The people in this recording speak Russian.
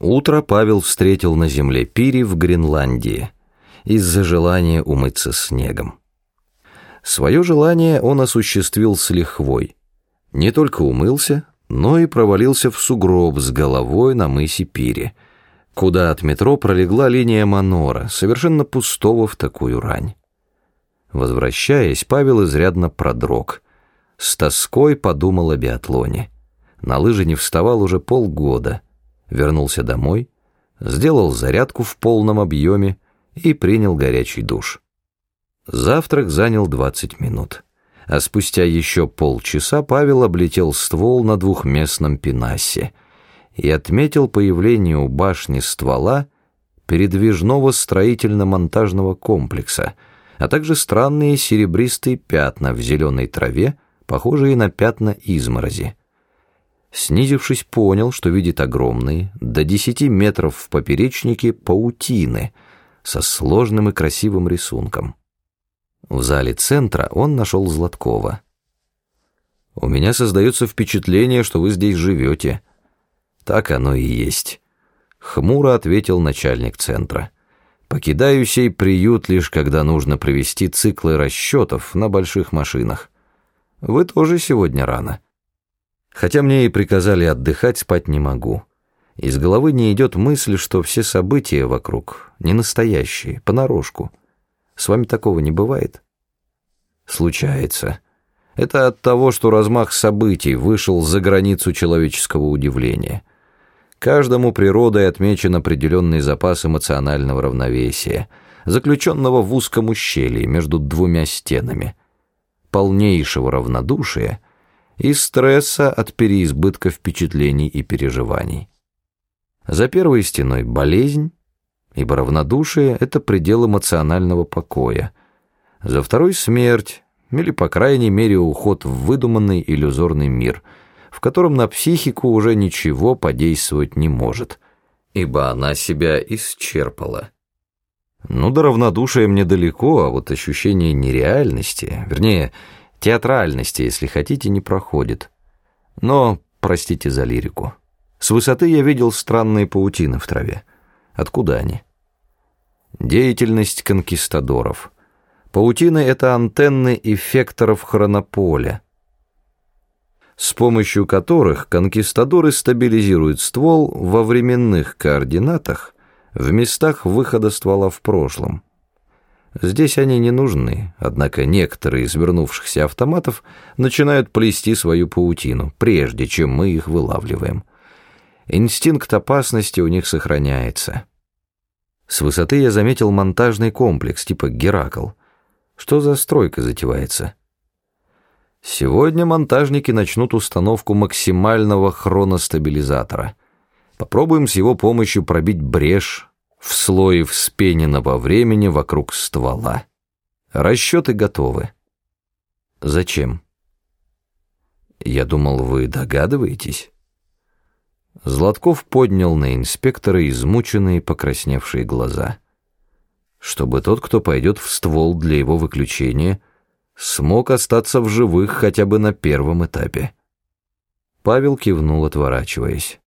Утро Павел встретил на земле Пири в Гренландии из-за желания умыться снегом. Свое желание он осуществил с лихвой. Не только умылся, но и провалился в сугроб с головой на мысе Пири, куда от метро пролегла линия Манора, совершенно пустого в такую рань. Возвращаясь, Павел изрядно продрог. С тоской подумал о биатлоне. На лыжи не вставал уже полгода — вернулся домой, сделал зарядку в полном объеме и принял горячий душ. Завтрак занял 20 минут, а спустя еще полчаса Павел облетел ствол на двухместном пенасе и отметил появление у башни ствола передвижного строительно-монтажного комплекса, а также странные серебристые пятна в зеленой траве, похожие на пятна изморози. Снизившись, понял, что видит огромные, до десяти метров в поперечнике, паутины со сложным и красивым рисунком. В зале центра он нашел Златкова. «У меня создается впечатление, что вы здесь живете». «Так оно и есть», — хмуро ответил начальник центра. «Покидаю сей приют лишь когда нужно провести циклы расчетов на больших машинах. Вы тоже сегодня рано». Хотя мне и приказали отдыхать, спать не могу. Из головы не идет мысль, что все события вокруг не настоящие, понарошку. С вами такого не бывает? Случается. Это от того, что размах событий вышел за границу человеческого удивления. Каждому природой отмечен определенный запас эмоционального равновесия, заключенного в узком ущелье между двумя стенами, полнейшего равнодушия — и стресса от переизбытка впечатлений и переживаний. За первой стеной болезнь, ибо равнодушие — это предел эмоционального покоя. За второй — смерть, или, по крайней мере, уход в выдуманный иллюзорный мир, в котором на психику уже ничего подействовать не может, ибо она себя исчерпала. Ну, до равнодушия мне далеко, а вот ощущение нереальности, вернее, Театральности, если хотите, не проходит. Но, простите за лирику. С высоты я видел странные паутины в траве. Откуда они? Деятельность конкистадоров. Паутины — это антенны эффекторов хронополя, с помощью которых конкистадоры стабилизируют ствол во временных координатах в местах выхода ствола в прошлом — Здесь они не нужны, однако некоторые из вернувшихся автоматов начинают плести свою паутину, прежде чем мы их вылавливаем. Инстинкт опасности у них сохраняется. С высоты я заметил монтажный комплекс типа «Геракл». Что за стройка затевается? Сегодня монтажники начнут установку максимального хроностабилизатора. Попробуем с его помощью пробить брешь в слое вспененного времени вокруг ствола. Расчеты готовы. Зачем? Я думал, вы догадываетесь. Златков поднял на инспектора измученные покрасневшие глаза. Чтобы тот, кто пойдет в ствол для его выключения, смог остаться в живых хотя бы на первом этапе. Павел кивнул, отворачиваясь.